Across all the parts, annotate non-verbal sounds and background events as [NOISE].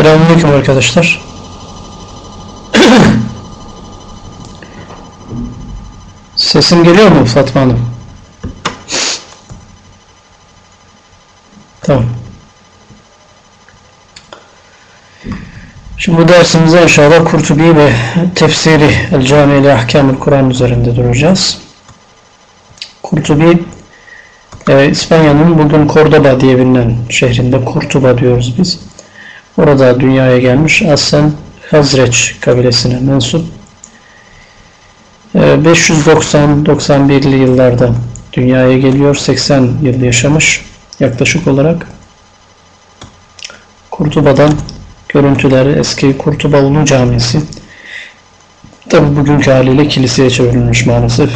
Selamünaleyküm arkadaşlar. [CLEARS THROAT] Sesim geliyor mu Fatma Hanım? Tamam. Şimdi bu dersimizde inşallah Kurtubi ve tefsiri El Cami ile Ahkamül Kur'an üzerinde duracağız. Kurtubi e, İspanya'nın bugün Cordoba diye bilinen şehrinde Kurtuba diyoruz biz. Orada dünyaya gelmiş aslen Hazreç kabilesine mensup. 590-91'li yıllarda dünyaya geliyor. 80 yıl yaşamış yaklaşık olarak. Kurtuba'dan görüntüler eski Kurtuba Ulu Camisi. Tabi bugünkü haliyle kiliseye çevrilmiş maalesef.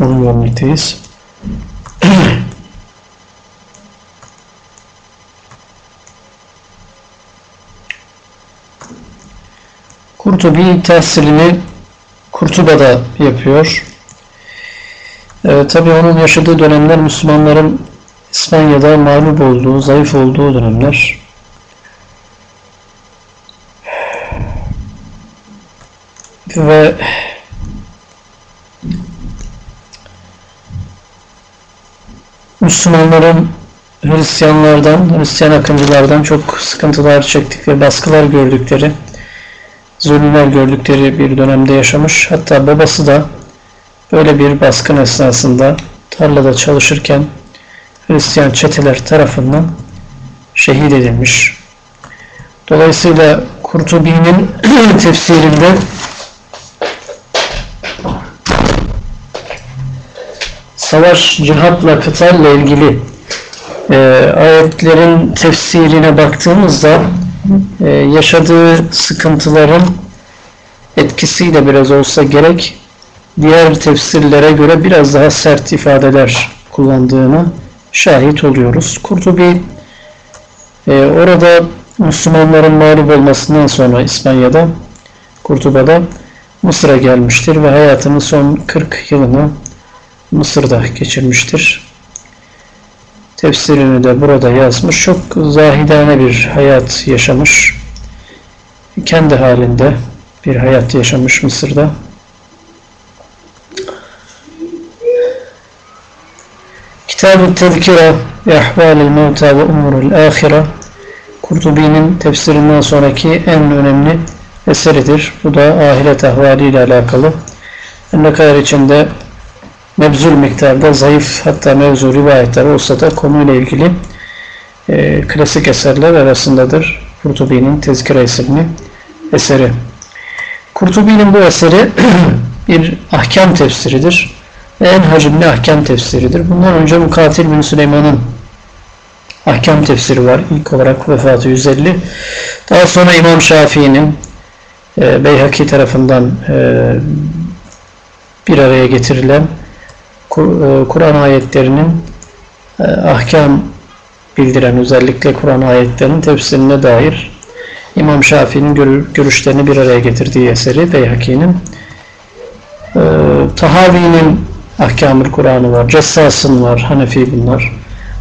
Onu görmekteyiz. [CLEARS THROAT] Kurtubi tahsilini Kurtuba'da yapıyor. Ee, Tabi onun yaşadığı dönemler Müslümanların İspanya'da mağlup olduğu, zayıf olduğu dönemler. Ve Müslümanların Hristiyanlardan, Hristiyan akıncılardan çok sıkıntılar çektik ve baskılar gördükleri zulümler gördükleri bir dönemde yaşamış. Hatta babası da böyle bir baskın esnasında tarlada çalışırken Hristiyan çeteler tarafından şehit edilmiş. Dolayısıyla Kurtubi'nin [CLEARS THROAT] tefsirinde savaş, cihatla, kıtalla ilgili e, ayetlerin tefsirine baktığımızda ee, yaşadığı sıkıntıların etkisiyle biraz olsa gerek diğer tefsirlere göre biraz daha sert ifadeler kullandığını şahit oluyoruz. Kurtubi e, orada Müslümanların mağlup olmasından sonra İspanya'da Kurtuba'da Mısır'a gelmiştir ve hayatının son 40 yılını Mısır'da geçirmiştir. Tefsirini de burada yazmış. Çok zahidane bir hayat yaşamış. Kendi halinde bir hayat yaşamış Mısır'da. Kitab-ı Tezkira ve Ahval-i Mevta ve Umurul Ahira Kurtubi'nin tefsirinden sonraki en önemli eseridir. Bu da ahiret ahvaliyle alakalı. Ne kadar içinde mevzul miktarda zayıf hatta mevzu rivayetler olsa da konuyla ilgili e, klasik eserler arasındadır. Kurtubi'nin Tezkire isimli eseri. Kurtubi'nin bu eseri [CLEARS THROAT] bir ahkam tefsiridir. Ve en hacimli ahkam tefsiridir. Bundan önce Mukatil bin Süleyman'ın ahkam tefsiri var. İlk olarak vefatı 150. Daha sonra İmam Şafii'nin e, Beyhaki tarafından e, bir araya getirilen Kur'an ayetlerinin e, ahkam bildiren özellikle Kur'an ayetlerinin tefsirine dair İmam Şafii'nin görüşlerini bir araya getirdiği eseri Beyhaki'nin e, Tahavi'nin Ahkamül Kur'an'ı var, Cessas'ın var, Hanefi bunlar.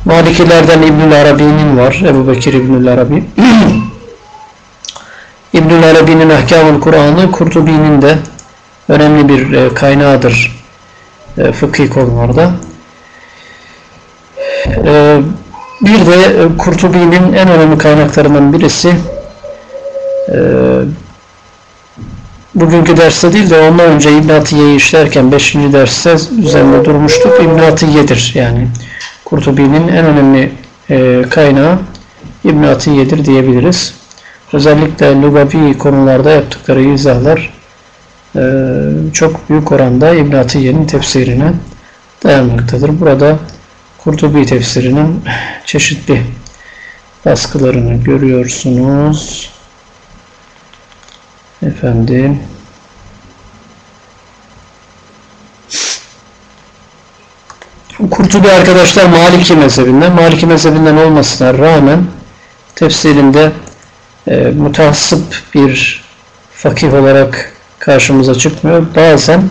Malikilerden İbnül Arabi'nin var, Ebu Bekir İbnül Arabi. [CLEARS THROAT] İbnül Arabi'nin Ahkamül Kur'an'ı Kurtubi'nin de önemli bir kaynağıdır e, fıkhi konularda. E, bir de e, Kurtubi'nin en önemli kaynaklarından birisi bugünkü derste değil de ondan önce İbn Atiye'yi işlerken 5. derste üzerinde durmuştuk. İbn Atiye'dir yani. Kurtubi'nin en önemli kaynağı İbn Atiye'dir diyebiliriz. Özellikle lugavi konularda yaptıkları izahlar çok büyük oranda İbn Atiye'nin tefsirine dayanmaktadır. Burada Kurtubi tefsirinin çeşitli baskılarını görüyorsunuz. Efendim Kurtubi arkadaşlar Maliki mezhebinden. Maliki mezhebinden olmasına rağmen tefsirinde e, mutassıp bir fakih olarak karşımıza çıkmıyor. Bazen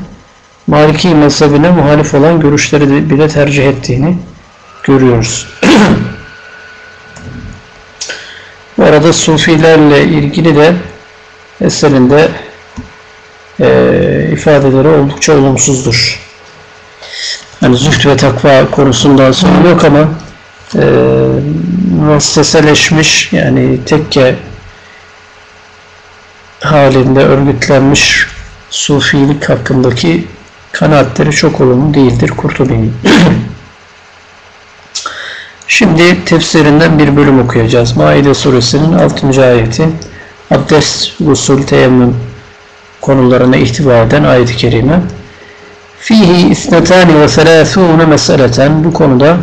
Maliki mezhebine muhalif olan görüşleri bile tercih ettiğini görüyoruz. Ve orada sufilerle ilgili de eserinde e, ifadeleri oldukça olumsuzdur. Yani zühd ve takva konusunda sorun yok ama e, müesseseleşmiş yani tekke halinde örgütlenmiş sufilik hakkındaki kanaatleri çok olumlu değildir Kurtubi'nin. [CLEARS THROAT] Şimdi tefsirinden bir bölüm okuyacağız. Maide suresinin 6. ayeti abdest, usul, teyemmüm konularına ihtiva eden ayet-i kerime. Fihi isnetani ve selâthûne meseleten bu konuda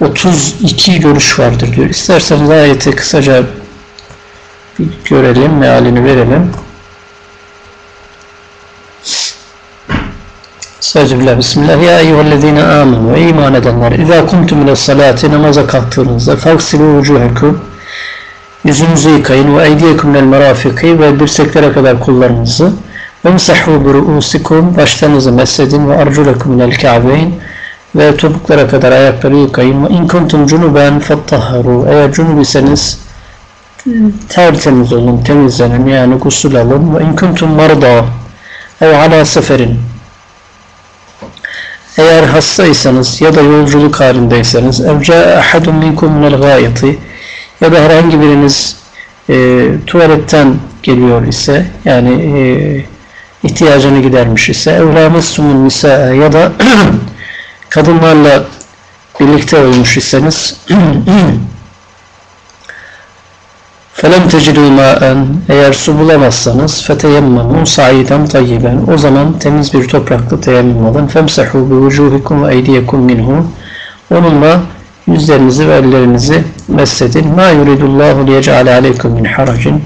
32 görüş vardır diyor. İsterseniz ayeti kısaca bir görelim, mealini verelim. Estağfirullah. Bismillah. Ya eyyühellezine amenu. Ey iman edenler. İzâ kumtum ile salati namaza kalktığınızda fagsilû vucuhekum yüzünüzü yıkayın ve eydiyekum lel merafiki ve dirseklere kadar kollarınızı ve msahû bi ru'usikum başlarınızı mesedin ve arculekum lel ka'beyn ve topuklara kadar ayakları yıkayın ve in kuntum cunuben fattahharu eğer cunub iseniz tertemiz olun, temizlenin. Yani gusül alın. Ve in kuntum marda. Ev ala seferin. Eğer hastaysanız ya da yolculuk halindeyseniz ev ca'a ahadun minkum minel gâyeti ya da herhangi biriniz e, tuvaletten geliyor ise yani e, ihtiyacını gidermiş ise evlâmessumun nisa ya da [CLEARS THROAT] kadınlarla birlikte olmuş iseniz [CLEARS THROAT] Felem tecidû mâen eğer su bulamazsanız feteyemmemû sa'iden tayyiben o zaman temiz bir toprakta teyemmüm alın. Femsehû bi vücûhikum ve eydiyekum minhû onunla yüzlerinizi ve ellerinizi mesledin. Ma yuridullahu liyec'ale aleykum min haracin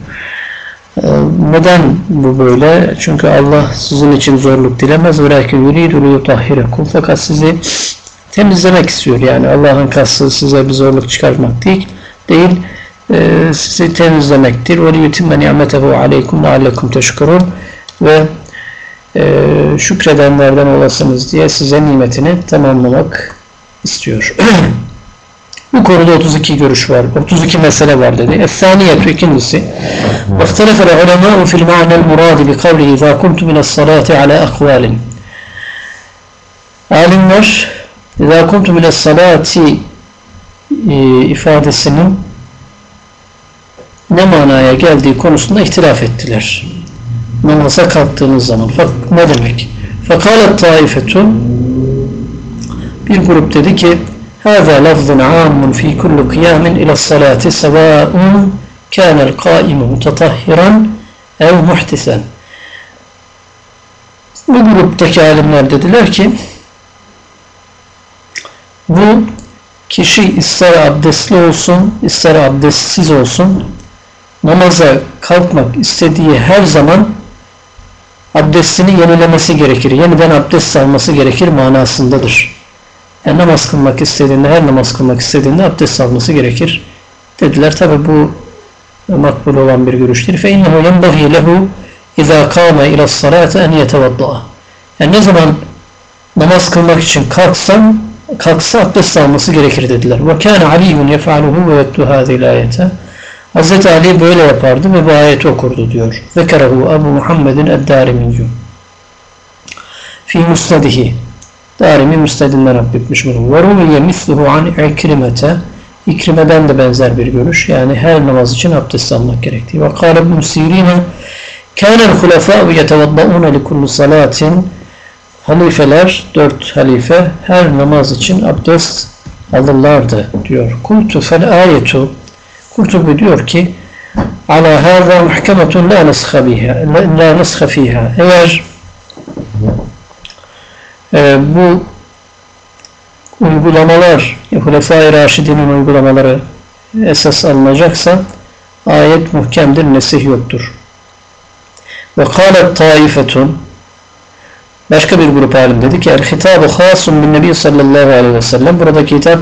neden bu böyle? Çünkü Allah sizin için zorluk dilemez. Velakin yuridu yutahhirekum. Fakat sizi temizlemek istiyor. Yani Allah'ın kastı size bir zorluk çıkartmak değil. değil e, sizi temizlemektir. وَلِيُتِمَّ نِعْمَتَهُ عَلَيْكُمْ لَعَلَّكُمْ تَشْكُرُونَ Ve e, şükredenlerden olasınız diye size nimetini tamamlamak istiyor. [CLEARS THROAT] Bu konuda 32 görüş var. 32 mesele var dedi. Es-saniyetü ikincisi. وَاخْتَلَفَ الْعُلَمَاءُ فِي الْمَعْنَ الْمُرَادِ بِقَوْلِهِ اِذَا كُنْتُ مِنَ الصَّلَاةِ عَلَى اَقْوَالٍ Alimler اِذَا كُنْتُ مِنَ الصَّلَاةِ ifadesinin ne manaya geldiği konusunda ihtilaf ettiler. Namaza kalktığınız zaman. Ne demek? فَقَالَتْ طَائِفَةٌ Bir grup dedi ki هذا لفظ عام في كل قيام إلى الصلاة سواء كان القائم متطهرا أو محتسا Bu gruptaki alimler dediler ki bu kişi ister abdestli olsun ister abdestsiz olsun namaza kalkmak istediği her zaman abdestini yenilemesi gerekir. Yeniden abdest alması gerekir manasındadır. Yani namaz kılmak istediğinde, her namaz kılmak istediğinde abdest alması gerekir. Dediler tabi bu makbul olan bir görüştür. فَاِنَّهُ يَنْبَغِي لَهُ اِذَا قَامَ اِلَى الصَّلَاةِ اَنْ يَتَوَضَّعَ Yani ne zaman namaz kılmak için kalksam, kalksa abdest alması gerekir dediler. وَكَانَ عَلِيٌّ يَفْعَلُهُ وَيَتُّ هَذِي الْآيَةَ Hz. Ali böyle yapardı ve bu ayeti okurdu diyor. Zekerehu Ebu Muhammed'in Eddarimiyyum. Fi Musnedihi. Darimi Müsnedinden nakletmiş bunu. Ve rumiye misluhu an ikrimete. İkrimeden de benzer bir görüş. Yani her namaz için abdest almak gerektiği. Ve kâle ibn Sirine kâne hulefâ'u yetevadda'ûne likullu salatin. Halifeler, dört halife her namaz için abdest alırlardı diyor. Kultu fel ayetu Kurtubi diyor ki ala hâzâ muhkemetun la nesha biha la nesha fiha eğer e, bu uygulamalar Hulefai Raşidi'nin uygulamaları esas alınacaksa ayet muhkemdir, nesih yoktur. Ve kâlet taifetun başka bir grup alim dedi ki el-hitabı hasun bin nebi sallallahu aleyhi ve sellem buradaki hitap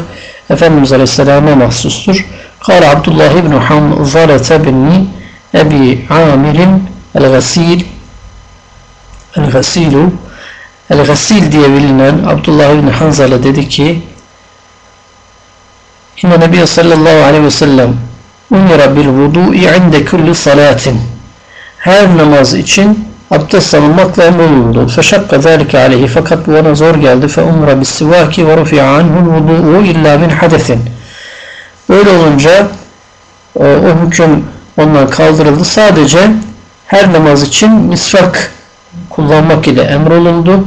Efendimiz Aleyhisselam'a mahsustur. Kâle Abdullah ibn Hamzalete bin Ebi Amir'in el-Gasil el-Gasilu El-Gasil diye bilinen Abdullah bin Hanzala dedi ki İnne Nebiye sallallahu aleyhi ve sellem umira bil vudu'i inde kulli salatin her namaz için abdest alınmakla emrolundu. Feşakka zâlike aleyhi fakat bu ona zor geldi. Fe umra bis sivâki ve rufi'a anhul vudu'u illa min hadesin. Öyle olunca o, o hüküm ondan kaldırıldı. Sadece her namaz için misvak kullanmak ile emrolundu.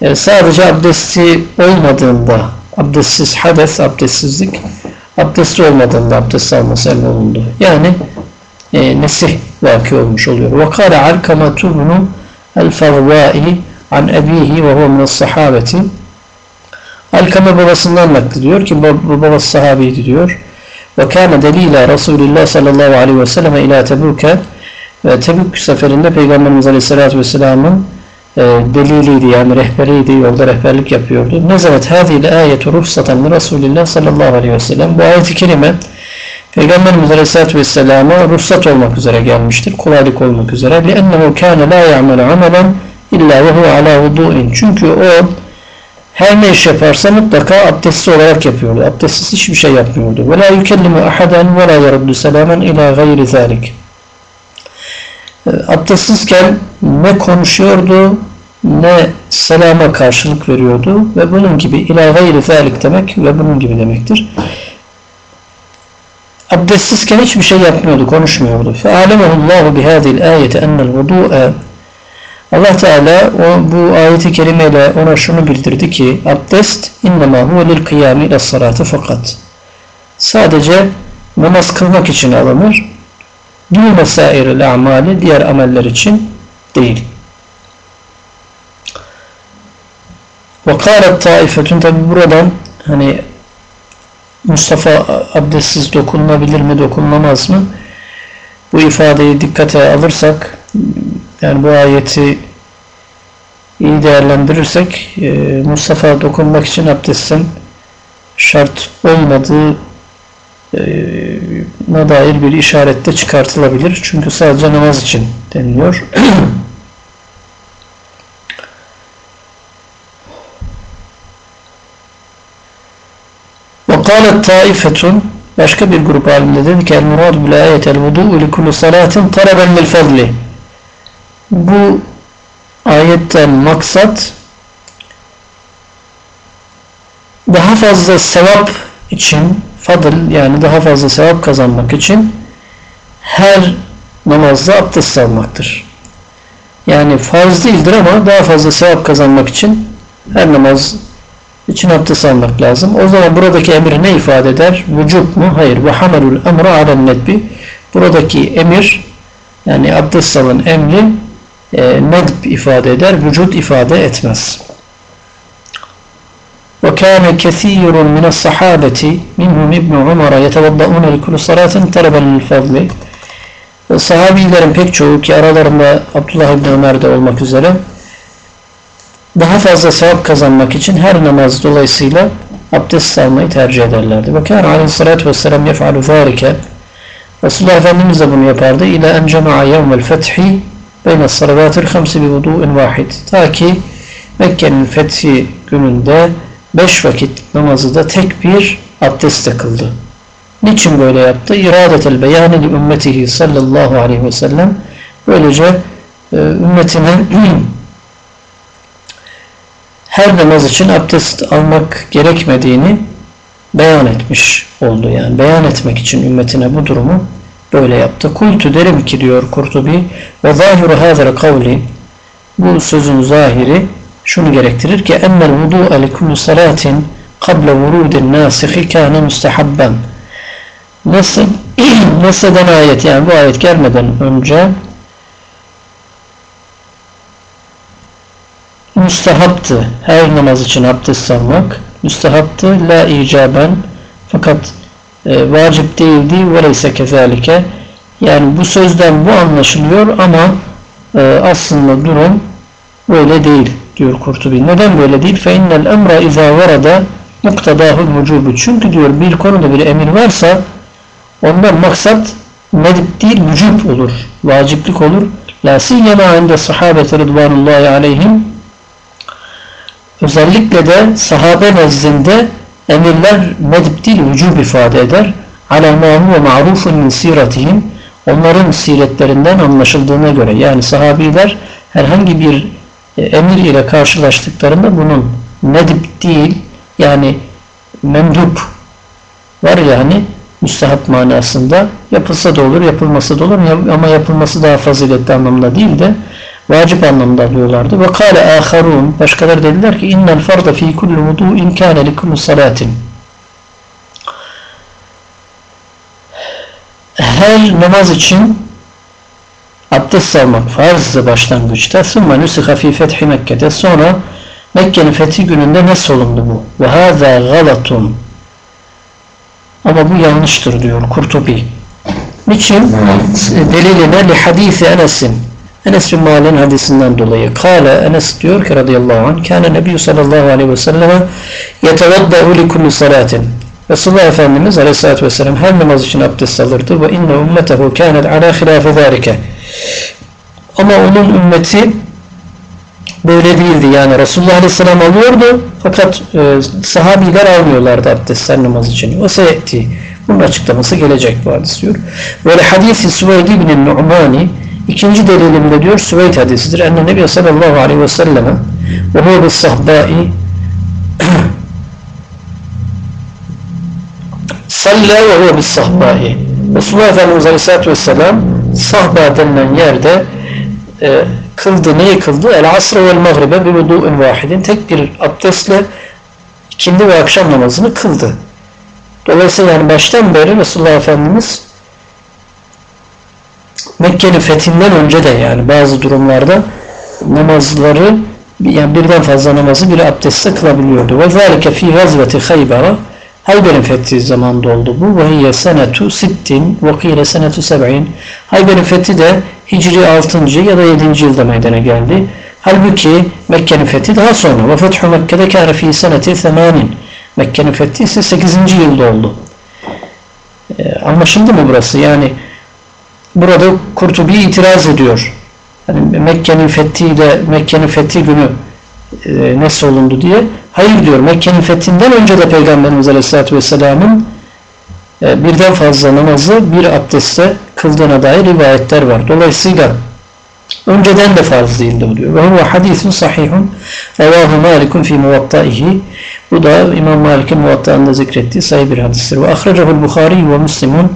E, sadece abdesti olmadığında abdestsiz hades, abdestsizlik abdesti olmadığında abdest alması emrolundu. Yani e, nesih vaki olmuş oluyor. وَقَالَ عَلْكَمَةُ بْنُ الْفَرْوَائِ an ebihi ve huve minas sahabeti Alkame babasından naklediyor ki babası sahabiydi diyor. Ve kâne delîle Resulullah sallallahu aleyhi ve selleme ilâ Tebük'e ve Tebük seferinde Peygamberimiz aleyhissalatü vesselamın e, deliliydi yani rehberiydi, yolda rehberlik yapıyordu. Nezaret hâzîle âyetu ruhsatan Resulullah sallallahu aleyhi ve sellem. Bu ayet-i kerime Peygamberimiz Aleyhisselatü Vesselam'a ruhsat olmak üzere gelmiştir. Kolaylık olmak üzere. لِأَنَّهُ كَانَ لَا يَعْمَلَ عَمَلًا اِلَّا وَهُوَ عَلَى وُضُوءٍ Çünkü o her ne iş yaparsa mutlaka abdestli olarak yapıyordu. Abdestsiz hiçbir şey yapmıyordu. وَلَا يُكَلِّمُ أَحَدًا وَلَا يَرُدُّ سَلَامًا اِلَى غَيْرِ ذَٰلِكِ Abdestsizken ne konuşuyordu ne selama karşılık veriyordu ve bunun gibi ila gayri zalik demek ve bunun gibi demektir abdestsizken hiçbir şey yapmıyordu, konuşmuyordu. فَعَلَمَهُ اللّٰهُ بِهَذِي الْآيَةِ اَنَّ الْوُضُوءَ Allah Teala o, bu ayeti kerimeyle ona şunu bildirdi ki abdest innema huve lil kıyami ile salati fakat sadece namaz kılmak için alınır dûne sairil amali diğer ameller için değil. Ve kâlet taifetun tabi buradan hani Mustafa abdestsiz dokunulabilir mi, dokunulmaz mı? Bu ifadeyi dikkate alırsak, yani bu ayeti iyi değerlendirirsek, e, Mustafa dokunmak için abdestin şart olmadığı e, na dair bir işarette çıkartılabilir. Çünkü sadece namaz için deniliyor. وقالت taifetun başka bir grup alimde dedi ki el-murad bil ayetel vudu'u li kulli salatin taraben lil fadli bu ayetten maksat daha fazla sevap için fadıl yani daha fazla sevap kazanmak için her namazda abdest almaktır. Yani farz değildir ama daha fazla sevap kazanmak için her namaz için abdest almak lazım. O zaman buradaki emir ne ifade eder? Vücut mu? Hayır. Ve hamelul emra alen. Buradaki emir yani abdest alın emri e, nedb ifade eder. Vücut ifade etmez. وكان كثير من الصحابة منهم ابن عمر يتوضؤون لكل صلاة طلبا للفضل Sahabilerin pek çoğu ki aralarında Abdullah İbni Ömer de olmak üzere daha fazla sevap kazanmak için her namaz dolayısıyla abdest almayı tercih ederlerdi. Ve kâne aleyhissalâtu vesselam yef'alu zârike Resulullah Efendimiz de bunu yapardı. İlâ en cema'a yevmel fethi beyne salavâtil hamsi bi vudu'in vahid. Ta ki Mekke'nin fethi gününde beş vakit namazı da tek bir abdestle kıldı. Niçin böyle yaptı? İradetel beyani li ümmetihi sallallahu aleyhi ve sellem böylece e, ümmetine [CLEARS THROAT] her namaz için abdest almak gerekmediğini beyan etmiş oldu. Yani beyan etmek için ümmetine bu durumu böyle yaptı. Kultu derim ki diyor Kurtubi ve zahiru hazır kavli bu sözün zahiri şunu gerektirir ki emmel vudu'a li kulli salatin qabla vurudin nasihi kâne müstehabben Nasıl, [CLEARS THROAT] nasıldan ayet yani bu ayet gelmeden önce müstehaptı. Her namaz için abdest almak müstehaptı. La icaben fakat e, vacip değildi. Veleyse kezalike yani bu sözden bu anlaşılıyor ama e, aslında durum böyle değil diyor Kurtubi. Neden böyle değil? Fe innel emra izâ varada muktadahul vücubu. Çünkü diyor bir konuda bir emir varsa ondan maksat nedip değil vücub olur. Vaciplik olur. La siyyema inde sahabeti rıdvanullahi aleyhim Özellikle de sahabe nezdinde emirler medip değil vücub ifade eder. ala ma huve ma'rufun min siratihim onların siretlerinden anlaşıldığına göre yani sahabiler herhangi bir e, emir ile karşılaştıklarında bunun nedip değil yani memdup var yani müstehap manasında yapılsa da olur yapılmasa da olur ama yapılması daha faziletli anlamda değil de vacip anlamda alıyorlardı. Ve kâle âharûn başkaları dediler ki innel farda fî kulli vudu'in kâne likulli salatin her namaz için abdest almak farzdı başlangıçta. Sümme nüsiha fî fethi Mekke'de. Sonra Mekke'nin fethi gününde ne solundu bu? Ve hâzâ galatun. Ama bu yanlıştır diyor Kurtubi. Niçin? Deliline li hadisi Enes'in. Enes bin Malik'in hadisinden dolayı. Kale Enes diyor ki radıyallahu anh kâne nebiyyü sallallahu aleyhi ve selleme yetevadda'u li kulli salatin. Resulullah Efendimiz Aleyhisselatü Vesselam her namaz için abdest alırdı ve inne ummetehu kânet alâ hilâfe zârike. Ama onun ümmeti böyle değildi. Yani Resulullah Aleyhisselam alıyordu fakat e, sahabiler almıyorlardı abdest her namaz için. O seyyetti. Bunun açıklaması gelecek bu hadis diyor. Böyle hadisi Süveyd ibn Nu'mani ikinci delilimde diyor Süveyd hadisidir. Enne Nebi sallallahu aleyhi ve selleme ve huve bis sahbai [CLEARS THROAT] Salle ve huve bis sahbai. Resulullah Efendimiz Aleyhisselatü Vesselam sahba denilen yerde e, kıldı. Neyi kıldı? El asr ve magribe bi vudu'un vahidin. Tek bir abdestle ikindi ve akşam namazını kıldı. Dolayısıyla yani baştan beri Resulullah Efendimiz Mekke'nin fethinden önce de yani bazı durumlarda namazları yani birden fazla namazı bir abdestle kılabiliyordu. Ve zâlike fî gazveti Hayber'a Hayber'in fethi zamanında oldu bu. Ve hiyye senetu sittin ve kîle senetu seb'in. Hayber'in fethi de Hicri 6. ya da 7. yılda meydana geldi. Halbuki Mekke'nin fethi daha sonra. Ve fethu Mekke'de kâne fî seneti themanin. Mekke'nin fethi ise 8. yılda oldu. Ee, anlaşıldı mı burası? Yani burada Kurtubi itiraz ediyor. Yani Mekke'nin fethiyle Mekke'nin fethi günü e, nasıl olundu diye. Hayır diyor Mekke'nin fethinden önce de Peygamberimiz Aleyhisselatü Vesselam'ın e, birden fazla namazı bir abdestte kıldığına dair rivayetler var. Dolayısıyla önceden de farz değildi bu diyor. Ve huve hadisun sahihun revahu malikun fi muvattaihi bu da İmam Malik'in muvattağında zikrettiği sayı bir hadistir. Ve ahracahul Bukhari ve Müslimun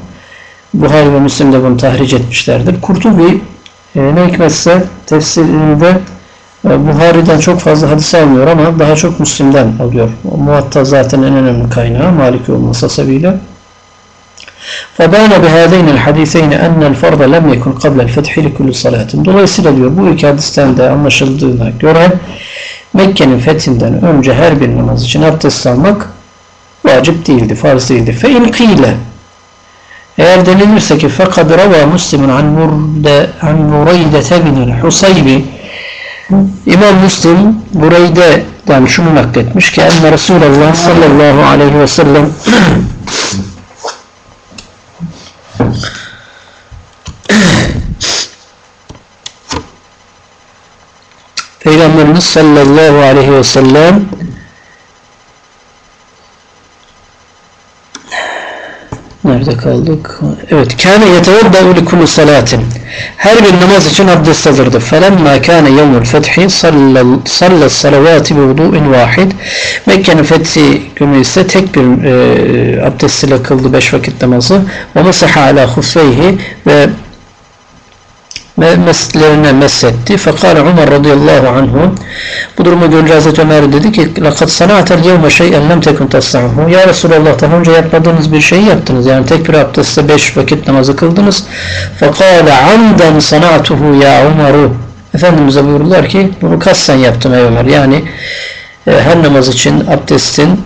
Buhari ve Müslim de bunu tahric etmişlerdir. Kurtubi e, ne hikmetse tefsirinde e, Buhari'den çok fazla hadis almıyor ama daha çok Müslim'den alıyor. O muvatta zaten en önemli kaynağı Maliki olması sebebiyle. فَبَانَ بِهَذَيْنِ الْحَدِيثَيْنِ اَنَّ الْفَرْضَ لَمْ يَكُنْ قَبْلَ الْفَتْحِ لِكُلُّ صَلَاتٍ Dolayısıyla diyor bu iki hadisten de anlaşıldığına göre Mekke'nin fethinden önce her bir namaz için abdest almak vacip değildi, farz değildi. فَاِنْ قِيلَ Eğer denilirse ki فَقَدْ رَوَى مُسْلِمٌ عَنْ مُرَيْدَةَ بِنِ الْحُصَيْبِ İmam Müslim Bureyde'den şunu nakletmiş ki enne Resulullah sallallahu aleyhi ve sellem [CLEARS THROAT] Peygamberimiz sallallahu aleyhi ve sellem Nerede kaldık? Evet. Kâne yeteveddâ'u li kulli salatin. Her bir namaz için abdest alırdı. Felemma kâne yevmul fethi sallas salavati bi vudu'in vahid. Mekke'nin fethi günü ise tek bir e, abdest ile kıldı beş vakit namazı. Ve mesaha ala huffeyhi ve meslerine mesetti. Fekale Umar radıyallahu anhu bu durumu görünce Hazreti Ömer dedi ki لَقَدْ سَنَعْتَ الْيَوْمَ شَيْئًا لَمْ تَكُنْ تَسْنَعُهُ Ya Resulallah daha önce yapmadığınız bir şeyi yaptınız. Yani tek bir abdestte beş vakit namazı kıldınız. فَقَالَ عَمْدًا صَنَعْتُهُ ya Umaru Efendimiz'e buyurdular ki bunu kasten yaptım ey Ömer. Yani e, her namaz için abdestin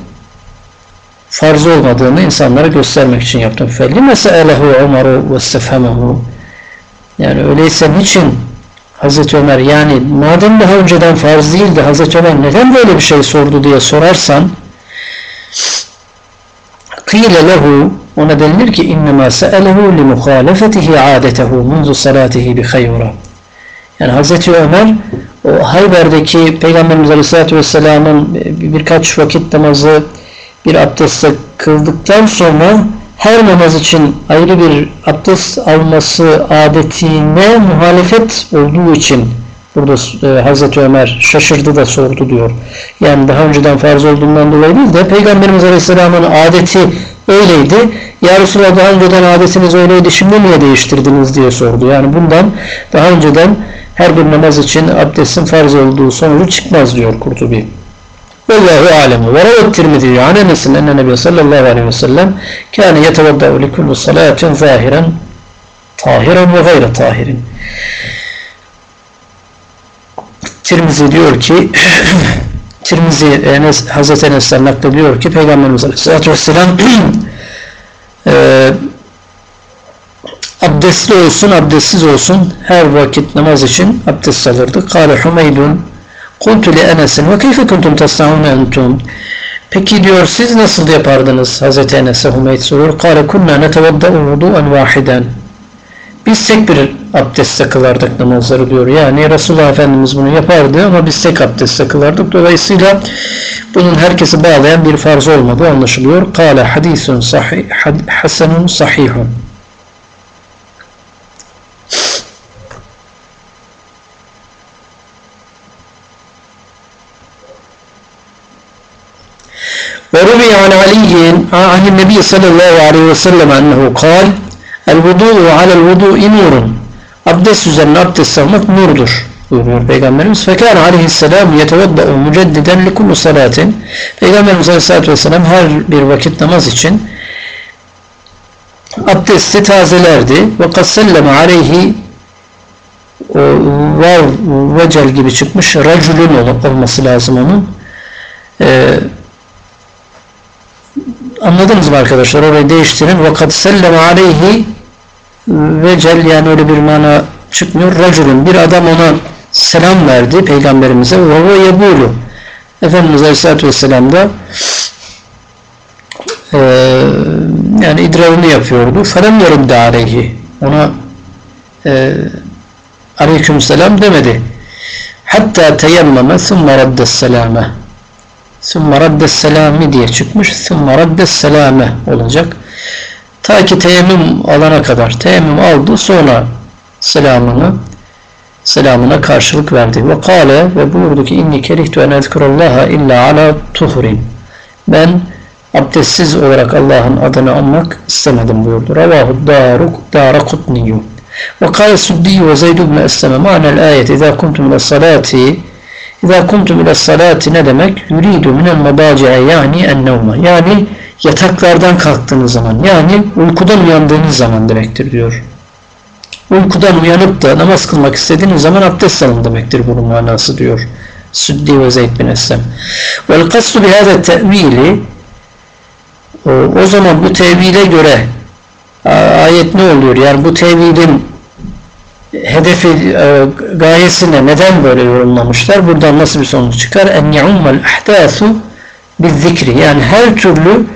farz olmadığını insanlara göstermek için yaptım. فَلِمَ سَأَلَهُ عُمَرُ وَاسْتَفْهَمَهُ yani öyleyse niçin Hazreti Ömer yani madem daha önceden farz değildi Hazreti Ömer neden böyle bir şey sordu diye sorarsan kıyle lehu ona denilir ki innema se'elehu li muhalefetihi adetehu munzu salatihi bi hayra yani Hazreti Ömer o Hayber'deki Peygamberimiz Aleyhisselatü Vesselam'ın birkaç vakit namazı bir abdestle kıldıktan sonra her namaz için ayrı bir abdest alması adetine muhalefet olduğu için burada e, Hazreti Ömer şaşırdı da sordu diyor. Yani daha önceden farz olduğundan dolayı değil de Peygamberimiz Aleyhisselam'ın adeti öyleydi. Ya Resulallah daha önceden adetiniz öyleydi şimdi niye değiştirdiniz diye sordu. Yani bundan daha önceden her bir namaz için abdestin farz olduğu sonucu çıkmaz diyor Kurtubi. Vallahu alemu. Ve ravet tirmidhi an enesin enne nebi sallallahu aleyhi ve sellem kâne yetevadda'u li kullu salatin zahiren tahiren ve gayre tahirin. Tirmizi diyor ki [CLEARS THROAT] Tirmizi Enes, Hazreti Enes'ten naklediyor ki Peygamberimiz Aleyhisselatü Vesselam [CLEARS THROAT] e, abdestli olsun, abdestsiz olsun her vakit namaz için abdest alırdı. Kale Humeydun Kultu li Enes'in ve keyfe kuntum tasna'un entum Peki diyor siz nasıl yapardınız? Hazreti Enes'e Humeyd soruyor. Kale kunna netevadda'u vudu'en vahiden biz tek bir abdestte kılardık namazları diyor. Yani Resulullah Efendimiz bunu yapardı ama biz tek abdestte kılardık. Dolayısıyla bunun herkesi bağlayan bir farz olmadığı anlaşılıyor. Kale hadisun sahih, hasenun sahihun. وروي عن علي عن النبي صلى الله عليه وسلم أنه قال El vudu'u alel vudu'i nurun. Abdest üzerine abdest almak nurdur buyuruyor Peygamberimiz. Fekâne aleyhisselam yetevedda'u müceddiden likullu salatin. Peygamberimiz aleyhissalatü vesselam her bir vakit namaz için abdesti tazelerdi. Ve kad selleme aleyhi vav vecel gibi çıkmış racülün olması lazım onun. Ee, anladınız mı arkadaşlar? Orayı değiştirin. Ve kad selleme aleyhi vecel yani öyle bir mana çıkmıyor. Racülün bir adam ona selam verdi peygamberimize ve yebulu Efendimiz Aleyhisselatü Vesselam da e, yani idrarını yapıyordu. Felem yarudde aleyhi ona e, aleyküm selam demedi. Hatta teyemmeme thumme raddes selame thumme raddes selami diye çıkmış. Thumme raddes selame olacak. Ta ki teyemmüm alana kadar. Teyemmüm aldı sonra selamını selamına karşılık verdi. Ve kâle ve buyurdu ki inni kerihtu en ezkurallaha illa ala tuhurin. Ben abdestsiz olarak Allah'ın adını anmak istemedim buyurdu. Ravahu daruk dara kutniyu. Ve kâle suddi ve zeyd ibn esleme ma'nel ayet izâ kuntum ile salati İzâ kuntum ile salati ne demek? Yuridu minel mebaci'e yani en nevme. Yani yataklardan kalktığınız zaman yani uykudan uyandığınız zaman demektir diyor. Uykudan uyanıp da namaz kılmak istediğiniz zaman abdest alın demektir bunun manası diyor. Süddi ve Zeyd bin Eslem. Vel kasdu bihâze tevili o zaman bu tevile göre ayet ne oluyor? Yani bu tevilin hedefi, e, gayesine neden böyle yorumlamışlar? Buradan nasıl bir sonuç çıkar? En ya'ummel ahdâsu zikri yani her türlü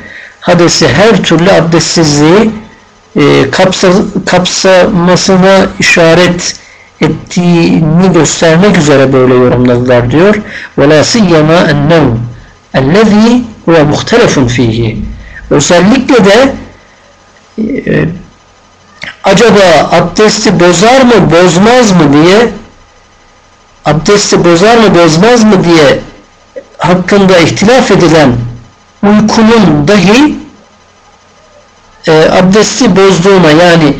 hadesi her türlü abdestsizliği e, kapsa, kapsamasına işaret ettiğini göstermek üzere böyle yorumladılar diyor. وَلَا سِيَّمَا اَنَّوْ اَلَّذ۪ي هُوَ مُخْتَلَفٌ ف۪يهِ Özellikle de e, acaba abdesti bozar mı bozmaz mı diye abdesti bozar mı bozmaz mı diye hakkında ihtilaf edilen uykunun dahi e, abdesti bozduğuna yani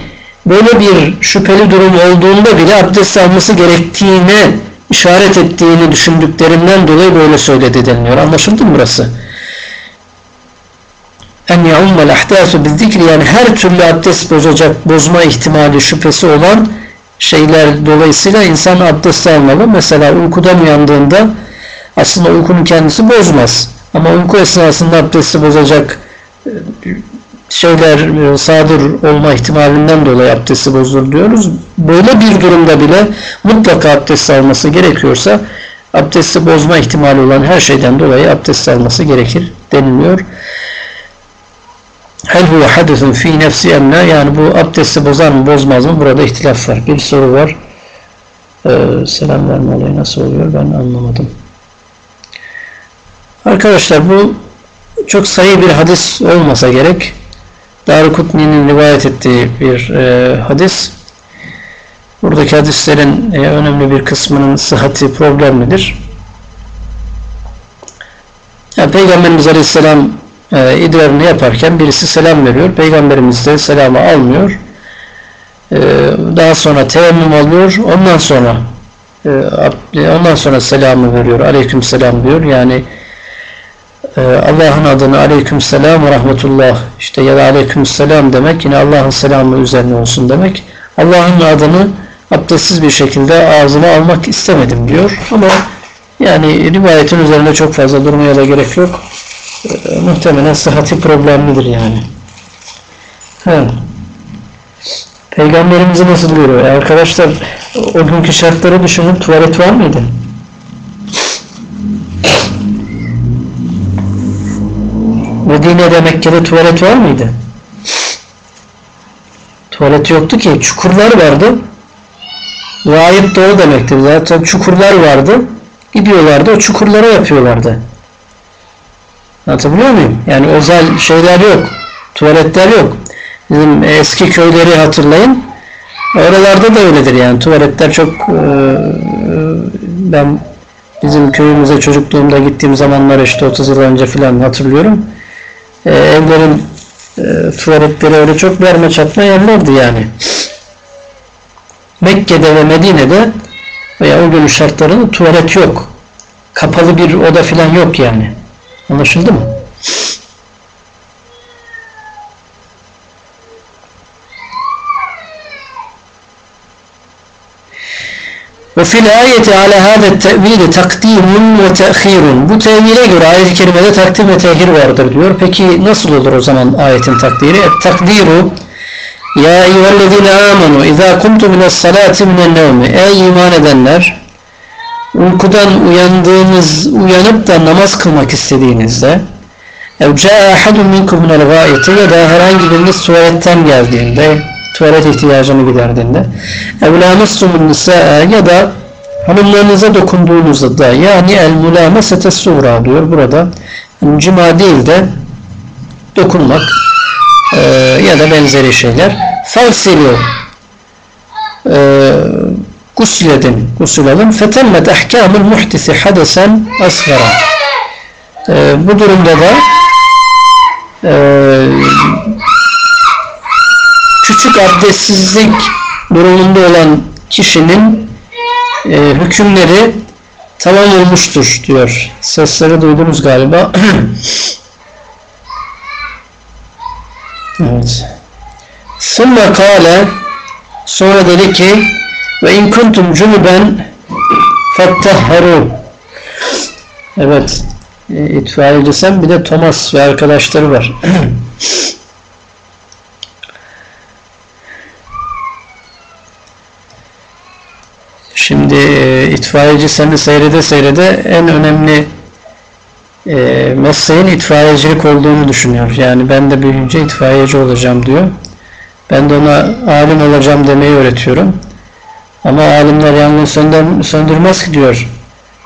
böyle bir şüpheli durum olduğunda bile abdest alması gerektiğine işaret ettiğini düşündüklerinden dolayı böyle söyledi deniliyor. Anlaşıldı mı burası? En yaummel ahdâsu bizzikri yani her türlü abdest bozacak, bozma ihtimali şüphesi olan şeyler dolayısıyla insan abdest almalı. Mesela uykudan uyandığında aslında uykunun kendisi bozmaz. Ama uyku esnasında abdesti bozacak e, şeyler e, sadır olma ihtimalinden dolayı abdesti bozulur diyoruz. Böyle bir durumda bile mutlaka abdest alması gerekiyorsa abdesti bozma ihtimali olan her şeyden dolayı abdest alması gerekir deniliyor. Hel huve hadesun fi nefsi emna yani bu abdesti bozar mı bozmaz mı burada ihtilaf var. Bir soru var. Ee, selam verme olayı nasıl oluyor ben anlamadım. Arkadaşlar bu çok sayı bir hadis olmasa gerek. Darukutni'nin rivayet ettiği bir e, hadis. Buradaki hadislerin e, önemli bir kısmının sıhhati problemlidir. Yani Peygamberimiz Aleyhisselam e, idrarını yaparken birisi selam veriyor. Peygamberimiz de selamı almıyor. E, daha sonra teyemmüm alıyor. Ondan sonra e, ondan sonra selamı veriyor. Aleyküm selam diyor. Yani e, Allah'ın adını aleyküm selam ve rahmetullah işte ya da aleyküm selam demek yine Allah'ın selamı üzerine olsun demek. Allah'ın adını abdestsiz bir şekilde ağzına almak istemedim diyor. Ama yani rivayetin üzerinde çok fazla durmaya da gerek yok. E, muhtemelen sıhhati problemlidir yani. He. Peygamberimizi nasıl? E arkadaşlar o günkü şartları düşünün. Tuvalet var mıydı? Medine'de Mekke'de tuvalet var mıydı? Tuvalet yoktu ki. Çukurlar vardı. Vayip doğu demektir. Zaten çukurlar vardı. Gidiyorlardı. O çukurlara yapıyorlardı. Anlatabiliyor muyum? Yani özel şeyler yok. Tuvaletler yok. Bizim eski köyleri hatırlayın. Oralarda da öyledir yani. Tuvaletler çok e, ben bizim köyümüze çocukluğumda gittiğim zamanlar işte 30 yıl önce falan hatırlıyorum. E, evlerin e, tuvaletleri öyle çok verme çatma yerlerdi yani. Mekke'de ve Medine'de veya o günün şartlarında tuvalet yok. Kapalı bir oda falan yok yani. Anlaşıldı mı? Ve fil ayeti ala hadet tevili takdimun ve tehirun. Bu tevile göre ayet-i kerimede takdim ve tehir vardır diyor. Peki nasıl olur o zaman ayetin takdiri? Takdiru ya eyyühellezine amenu izâ kumtu mine's salâti minen nevmi. Ey iman edenler uykudan uyandığınız uyanıp da namaz kılmak istediğinizde ca'e ahadun minkum minel gâiti ya da herhangi biriniz tuvaletten geldiğinde tuvalet ihtiyacını giderdiğinde evlâmessumun nisâ'a ya da hanımlarınıza dokunduğunuzda da yani el mulâmesete sura diyor burada cima değil de dokunmak e, ya da benzeri şeyler falsilu e, gusledin gusül alın fetemmet ahkamul muhtisi hadesen asgara e, bu durumda da e, küçük abdestsizlik durumunda olan kişinin e, hükümleri tamam olmuştur diyor. Sesleri duydunuz galiba. [CLEARS THROAT] evet. Sümme kâle sonra dedi ki ve in kuntum cunuben fettehheru evet e, itfaiyeci sen bir de Thomas ve arkadaşları var. [CLEARS THROAT] Şimdi e, itfaiyeci seni seyrede seyrede en önemli e, mesleğin itfaiyecilik olduğunu düşünüyor. Yani ben de büyüyünce itfaiyeci olacağım diyor. Ben de ona alim olacağım demeyi öğretiyorum. Ama alimler yangın söndür, söndürmez ki diyor.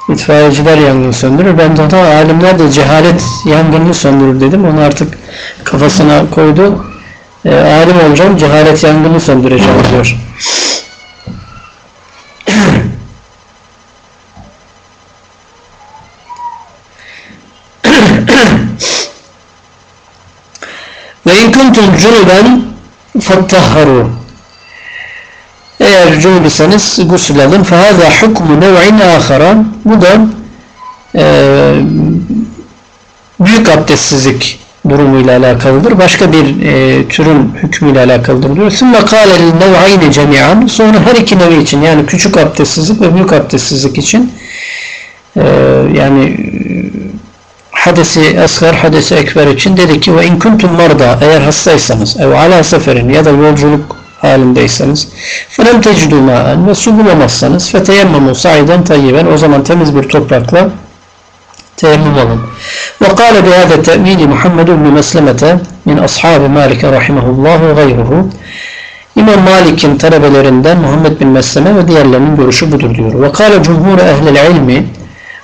İtfaiyeciler yangın söndürür. Ben de ona alimler de cehalet yangını söndürür dedim. Onu artık kafasına koydu. E, alim olacağım, cehalet yangını söndüreceğim diyor. Ve in kuntum cunuben fattahharu eğer cunub iseniz gusül alın fehâzâ hukmu nev'in âkhara bu da e, büyük abdestsizlik durumuyla alakalıdır. Başka bir e, türün hükmüyle alakalıdır diyor. ثُمَّ قَالَ لِلْنَوْعَيْنِ جَمِيعًا Sonra her iki nevi için yani küçük abdestsizlik ve büyük abdestsizlik için e, yani hadesi esgar, hadesi ekber için dedi ki ve in kuntum marda eğer hastaysanız ev ala seferin ya da yolculuk halindeyseniz tecidû mâen ve su bulamazsanız feteyemmemu sa'iden tayyiben o zaman temiz bir toprakla teyemmüm. Ve kâle bihâde te'mîni Muhammed ibn Meslemete min ashabi Malike rahimahullah ve gayruhu İmam Malik'in talebelerinden Muhammed bin Mesleme ve diğerlerinin görüşü budur diyor. Kâle cumhur ehlil ilmi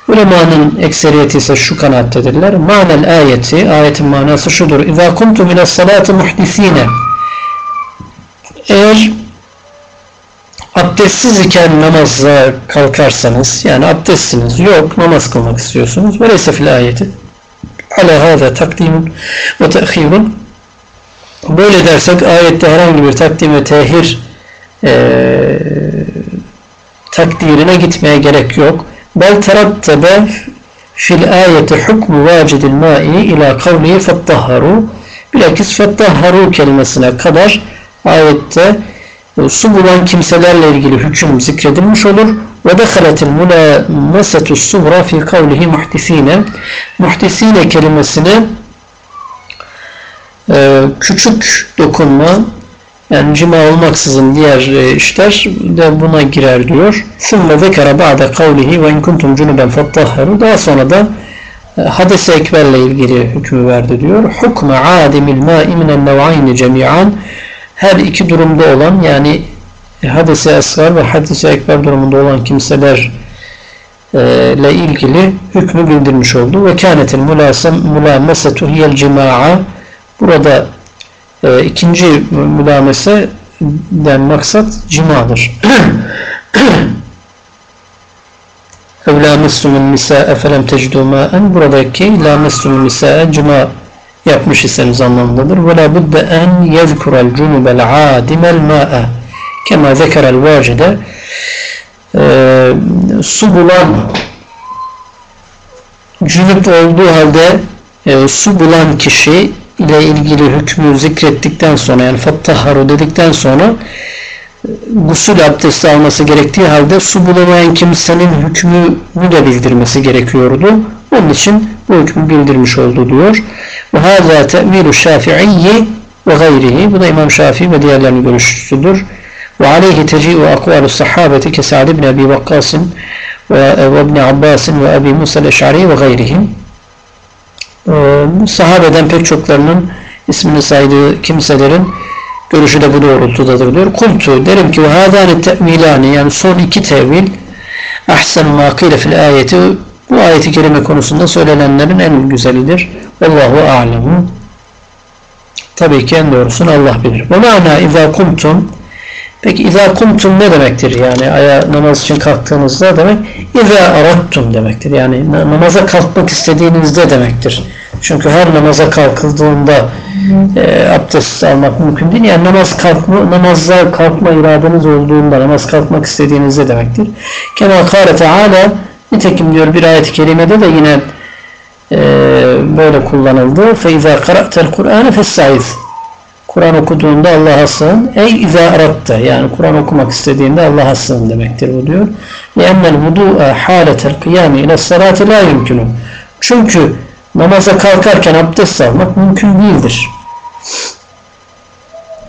Ulemanın ekseriyeti ise şu kanaattedirler. Manel ayeti, ayetin manası şudur. İzâ kumtum ile salâti muhdisîne. Eğer abdestsiz iken namaza kalkarsanız, yani abdestsiniz, yok namaz kılmak istiyorsunuz. Ve leyse fil ayeti. Ala hâzâ takdimun ve te'khîrun. Böyle dersek ayette herhangi bir takdim ve tehir e, takdirine gitmeye gerek yok. Bel terattebe fil ayeti hukmu vacidil ma'i ila kavlihi fettahharu bilakis fettahharu kelimesine kadar ayette e, su bulan kimselerle ilgili hüküm zikredilmiş olur. Ve dehaletil mulamesetu suğra fi kavlihi muhdisine muhdisine kelimesini e, küçük dokunma yani cima olmaksızın diğer e, işler de buna girer diyor. ثُمَّ ذَكَرَ بَعْدَ قَوْلِهِ وَاِنْ كُنْتُمْ جُنُبًا فَاتَّهَّرُوا Daha sonra da e, hadis-i ekberle ilgili hükmü verdi diyor. حُكْمَ عَادِمِ الْمَاءِ مِنَ النَّوْعَيْنِ جَمِيعًا her iki durumda olan yani hadis-i ve hadis-i ekber durumunda olan kimseler e, ile ilgili hükmü bildirmiş oldu. Ve kânetil mulâmesetu hiyel cima'a Burada e, ikinci mülameseden maksat cimadır. Evlâmestumul nisâe felem tecidû mâen Buradaki lâmestumul nisâe cima yapmış iseniz anlamındadır. La budde en yezkurel cunubel âdimel mâe kema zekerel vâcide su bulan cünüp olduğu halde e, su bulan kişi ile ilgili hükmü zikrettikten sonra yani fattaharu dedikten sonra gusül abdesti alması gerektiği halde su bulamayan kimsenin hükmünü de bildirmesi gerekiyordu. Onun için bu hükmü bildirmiş oldu diyor. Ve hâzâ te'milu şafi'iyyi ve gayrihi. Bu da İmam Şafii ve diğerlerinin görüşüdür. Ve aleyhi teci'u akvalu sahabeti ke Sa'd ibn Abi Vakkas'ın ve ibn Abbas'ın ve Abi Musa el-Eş'ari ve gayrihim. Ee, sahabeden pek çoklarının ismini saydığı kimselerin görüşü de bu doğrultudadır diyor. Kultu derim ki hadani te'milani yani son iki tevil ahsen makile fil ayeti bu ayeti kerime konusunda söylenenlerin en güzelidir. Allahu a'lemu tabii ki en doğrusunu Allah bilir. Ve mana izâ kumtum Peki izâ kumtum ne demektir? Yani aya namaz için kalktığınızda demek izâ arattum demektir. Yani namaza kalkmak istediğinizde demektir. Çünkü her namaza kalkıldığında e, abdest almak mümkün değil. Yani namaz kalkma, namazda kalkma iradeniz olduğunda namaz kalkmak istediğinizde demektir. Kema kâle teâlâ nitekim diyor bir ayet-i kerimede de yine e, böyle kullanıldı. فَاِذَا قَرَأْتَ الْقُرْآنَ فَاسْتَعِذْ Kur'an okuduğunda Allah'a sığın. Ey izâ aratta yani Kur'an okumak istediğinde Allah'a sığın demektir bu diyor. لِأَنَّ الْوُدُوءَ حَالَةَ الْقِيَامِ اِلَى الصَّلَاةِ لَا يُمْكِنُ Çünkü namaza kalkarken abdest almak mümkün değildir.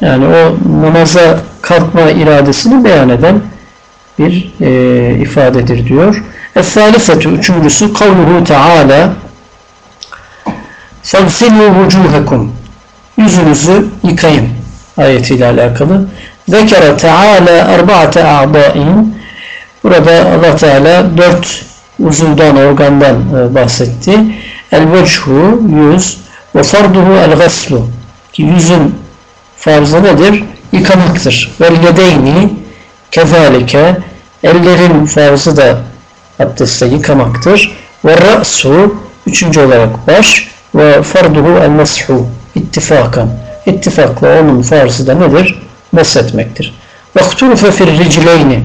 Yani o namaza kalkma iradesini beyan eden bir e, ifadedir diyor. Es-salisatu üçüncüsü kavluhu teala فَغْسِلُوا وُجُوهَكُمْ Yüzünüzü yıkayın ayetiyle alakalı. Zekere Teala erba'ate a'dâin Burada Allah Teala dört uzundan, organdan e, bahsetti. El vechu, yüz ve farduhu el gaslu ki yüzün farzı nedir? Yıkamaktır. Vel yedeyni kezalike ellerin farzı da abdestte yıkamaktır. Ve ra'su üçüncü olarak baş ve farduhu el meshu ittifakan. İttifakla onun farzı da nedir? Mesletmektir. وَاَخْتُرُفَ فِي الرِّجْلَيْنِ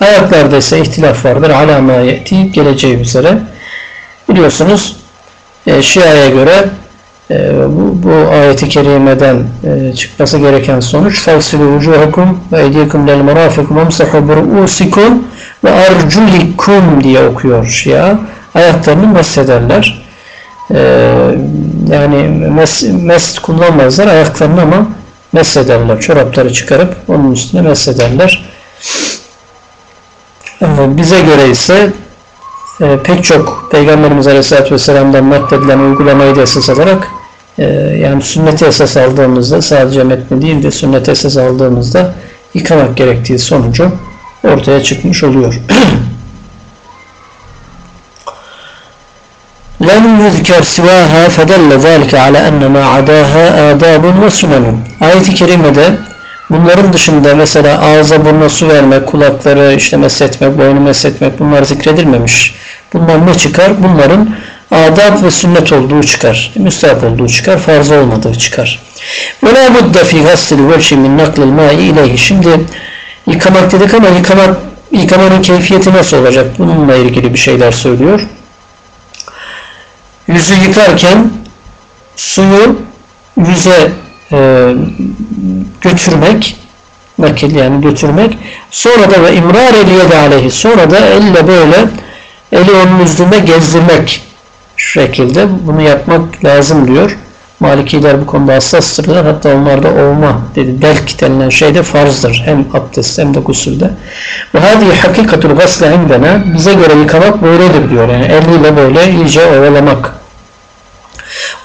Ayaklarda ise ihtilaf vardır. Alâmâ ye'ti geleceği üzere. Biliyorsunuz e, Şia'ya göre e, bu, bu ayeti kerimeden e, çıkması gereken sonuç فَاَغْسِلُوا وُجُوهَكُمْ وَاَيْدِيكُمْ لَلْمَرَافِكُمْ وَمْسَحُوا بِرُؤُسِكُمْ ve arculikum diye okuyor Şia. Ayaklarını mesederler. Ee, yani mes, mes kullanmazlar ayaklarını ama mesederler. Çorapları çıkarıp onun üstüne mesederler. Ee, bize göre ise e, pek çok Peygamberimiz Aleyhisselatü Vesselam'dan nakledilen uygulamayı da esas alarak e, yani sünneti esas aldığımızda sadece metni değil de sünneti esas aldığımızda yıkamak gerektiği sonucu ortaya çıkmış oluyor. يذكر سواها فدل ذلك على أن ما عداها آداب وسنن Ayet-i Kerime'de bunların dışında mesela ağza burnuna su vermek, kulakları işte mesletmek, boynu mesletmek bunlar zikredilmemiş. Bunlar ne çıkar? Bunların adab ve sünnet olduğu çıkar. Müstahap olduğu çıkar, farz olmadığı çıkar. Ve la budde fi gassil velşi min naklil ma'i ileyhi. Şimdi yıkamak dedik ama yıkamak, yıkamanın keyfiyeti nasıl olacak? Bununla ilgili bir şeyler söylüyor. Yüzü yıkarken suyu yüze e, götürmek nakil yani götürmek sonra da ve imrar eliye de aleyhi sonra da elle böyle eli onun üstünde gezdirmek şekilde bunu yapmak lazım diyor. Malikiler bu konuda hassastırlar. Hatta onlarda olma dedi. Delk denilen şey de farzdır. Hem abdest hem de gusülde. Ve hadi hakikatul gasle indena bize göre yıkamak böyledir diyor. Yani eliyle böyle iyice ovalamak.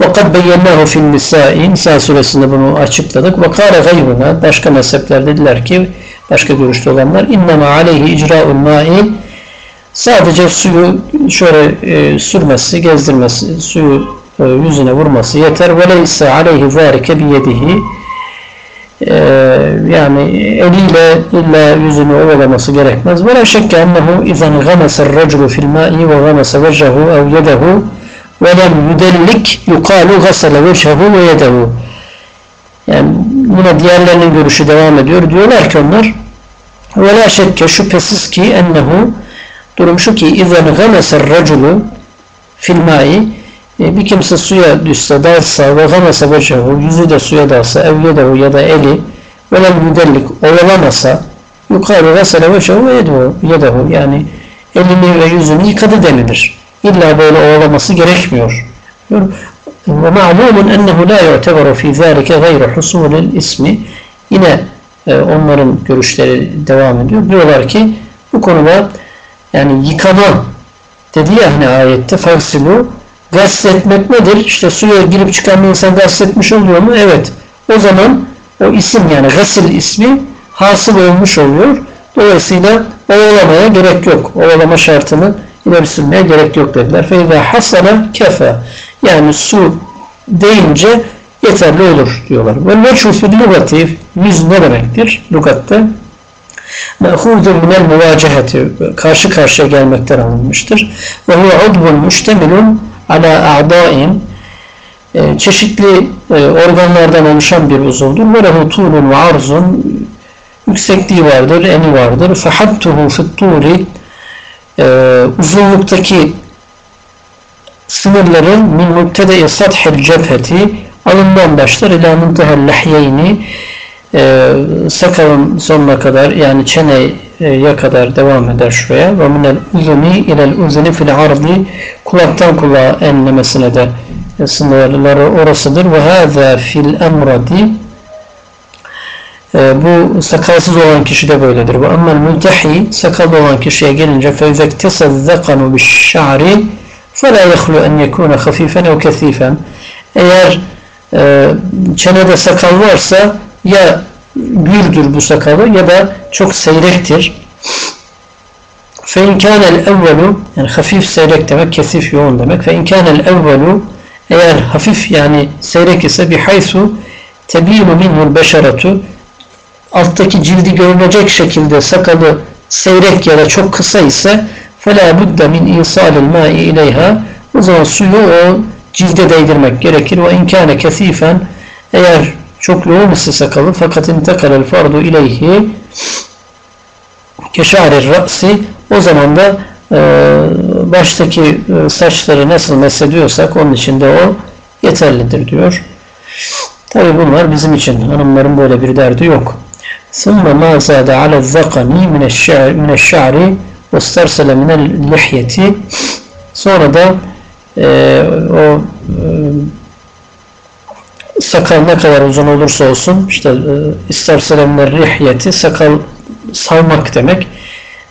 وَقَدْ بَيَّنَّهُ فِي النِّسَاءِ Nisa suresinde bunu açıkladık. وَقَالَ غَيْرُنَا Başka mezhepler dediler ki başka görüşte olanlar اِنَّمَا عَلَيْهِ اِجْرَاءُ الْمَاءِ Sadece suyu şöyle e, sürmesi, gezdirmesi, suyu e, yüzüne vurması yeter. Veleyse aleyhi zâlike biyedihi e, yani eliyle illa yüzünü ovalaması gerekmez. Ve la şekke ennehu izen gamesel raculu fil ma'i ve gamese vecehu ev yedehu ve lem yüdellik yukalu gasele vecehu ve yedehu yani buna diğerlerinin görüşü devam ediyor. Diyorlar ki onlar ve la şekke şüphesiz ki ennehu durum şu ki izen gamesel raculu fil ma'i bir kimse suya düşse dalsa gamasa veçehu yüzü de suya dalsa ev yedehu ya da eli ve lem yüdellik oyalamasa yukarı vesele veçehu ve yedehu yani elini ve yüzünü yıkadı denilir. İlla böyle ovalaması gerekmiyor. Ve ma'lumun ennehu la yu'teberu fi zâlike gayru husulil ismi yine e, onların görüşleri devam ediyor. Diyorlar ki bu konuda yani yıkama dedi ya hani ayette farsilu gasletmek nedir? İşte suya girip çıkan bir insan gasletmiş oluyor mu? Evet. O zaman o isim yani gasil ismi hasıl olmuş oluyor. Dolayısıyla ovalamaya gerek yok. Ovalama şartını ileri gerek yok dediler. Feyda hasala kefa. Yani su deyince yeterli olur diyorlar. Ve meçhu fil lugatif yüz ne demektir? Lugatta me'hudun minel muvaceheti karşı karşıya gelmekten alınmıştır. Ve huve udbun müştemilun ala a'dain e, çeşitli e, organlardan oluşan bir uzuvdur. Ve lehu tulun ve arzun yüksekliği vardır, eni vardır. Fehattuhu fitturi e, uzunluktaki sınırları min mübtede-i sathil cepheti alından başlar ila muntehel lahyeyni e, sakalın sonuna kadar yani çeneye kadar devam eder şuraya ve minel uzuni ilel uzuni fil ardi kulaktan kulağa enlemesine de sınırları orasıdır ve hâzâ fil emradi e, bu sakalsız olan kişi de böyledir. Ve ammel multahi sakallı olan kişiye gelince fevzektesel zekanu bişşa'ri فَلَا يَخْلُ اَنْ يَكُونَ خَف۪يفًا اَوْ كَث۪يفًا Eğer e, çenede sakal varsa ya gürdür bu sakalı ya da çok seyrektir. فَاِنْ كَانَ الْاَوَّلُ yani hafif seyrek demek, kesif yoğun demek. فَاِنْ كَانَ الْاَوَّلُ eğer hafif yani seyrek ise بِحَيْثُ تَب۪ينُ مِنْهُ الْبَشَرَةُ alttaki cildi görünecek şekilde sakalı seyrek ya da çok kısa ise فَلَا بُدَّ مِنْ اِيصَالِ الْمَاءِ اِلَيْهَا O zaman suyu o cilde değdirmek gerekir. Ve inkâne kesifen eğer çok yoğun ise sakalı fakat intekalel fardu ileyhi keşarir ra'si o zaman da e, baştaki e, saçları nasıl mesediyorsak onun için de o yeterlidir diyor. Tabi bunlar bizim için. Hanımların böyle bir derdi yok. ثُمَّ مَا زَادَ عَلَى الزَّقَنِ مِنَ الشَّعْرِ وَاسْتَرْسَلَ مِنَ اللِحْيَةِ Sonra da e, o e, sakal ne kadar uzun olursa olsun işte e, isterselenler rihyeti sakal salmak demek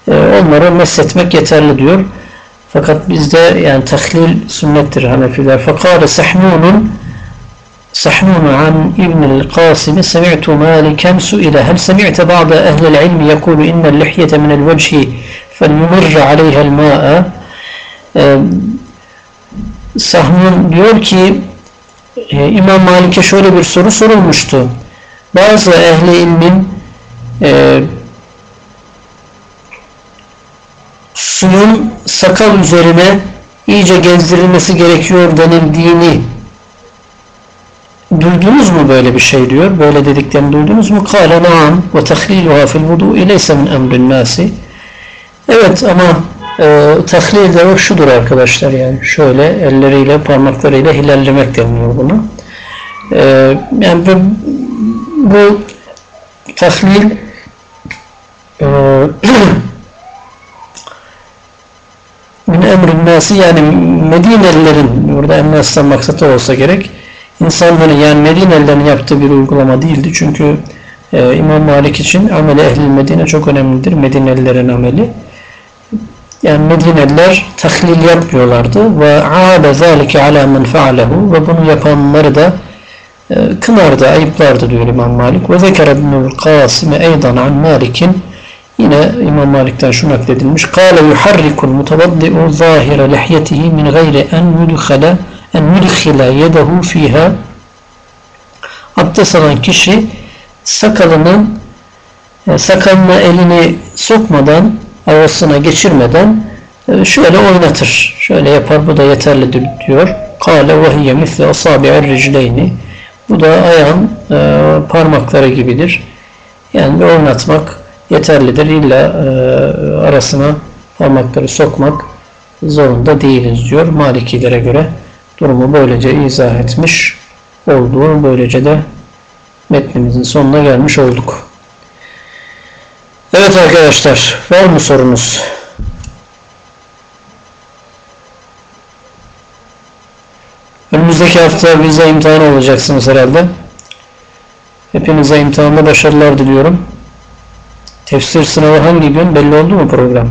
e, onları mesletmek yeterli diyor. Fakat bizde yani tahlil sünnettir Hanefiler. Fakale Sehmunun Sehmun an İbnül Kasimi semi'tu maliken su'ile hel semi'te ba'da ehlil ilmi yekulu innel lihyete minel vechi fel yumirra aleyhel ma'a e, Sehmun diyor ki e, İmam Malik'e şöyle bir soru sorulmuştu. Bazı ehli ilmin e, suyun sakal üzerine iyice gezdirilmesi gerekiyor denildiğini duydunuz mu böyle bir şey diyor. Böyle dediklerini duydunuz mu? Kâle naam ve tehliluha fil vudu'i leyse min emrin nasi. Evet ama e, tahlil de şudur arkadaşlar yani. Şöyle elleriyle parmaklarıyla hilallemek deniliyor bunu. E, yani bu, bu tahlil e, [CLEARS THROAT] min emrin nasi yani Medinelilerin burada ennastan maksatı olsa gerek insanların yani Medinelilerin yaptığı bir uygulama değildi. Çünkü e, İmam Malik için ameli ehli Medine çok önemlidir Medinelilerin ameli yani Medineliler tahlil yapmıyorlardı ve aabe zâlike alâ men fealehu ve bunu yapanları da e, kınardı, ayıplardı diyor İmam Malik. Ve zekere ibnül Kasime eydan an Malik'in yine İmam Malik'ten şu nakledilmiş. Kâle yuharrikul mutavaddi'u zâhire lihyetihi min gayri en yudkhale en yudkhile yedehu fiha abdest alan kişi sakalının e, sakalına elini sokmadan havasına geçirmeden e, şöyle oynatır. Şöyle yapar. Bu da yeterlidir diyor. Kale ve hiye misle asabi'er ricleyni. Bu da ayağın e, parmakları gibidir. Yani bir oynatmak yeterlidir. İlla e, arasına parmakları sokmak zorunda değiliz diyor. Malikilere göre durumu böylece izah etmiş olduğu böylece de metnimizin sonuna gelmiş olduk. Evet arkadaşlar, var mı sorunuz? Önümüzdeki hafta vize imtihanı olacaksınız herhalde. Hepinize imtihanda başarılar diliyorum. Tefsir sınavı hangi gün belli oldu mu program?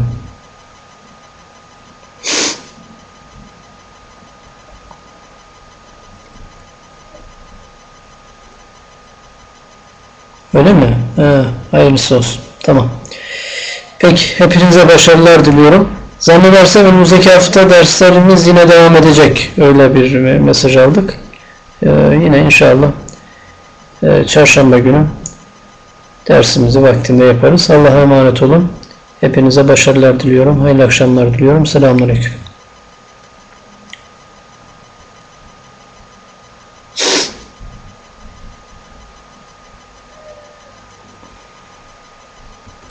Öyle mi? He, hayırlısı olsun. Tamam. Peki, hepinize başarılar diliyorum. Zannedersem önümüzdeki hafta derslerimiz yine devam edecek. Öyle bir mesaj aldık. Ee, yine inşallah e, çarşamba günü dersimizi vaktinde yaparız. Allah'a emanet olun. Hepinize başarılar diliyorum. Hayırlı akşamlar diliyorum. Selamünaleyküm.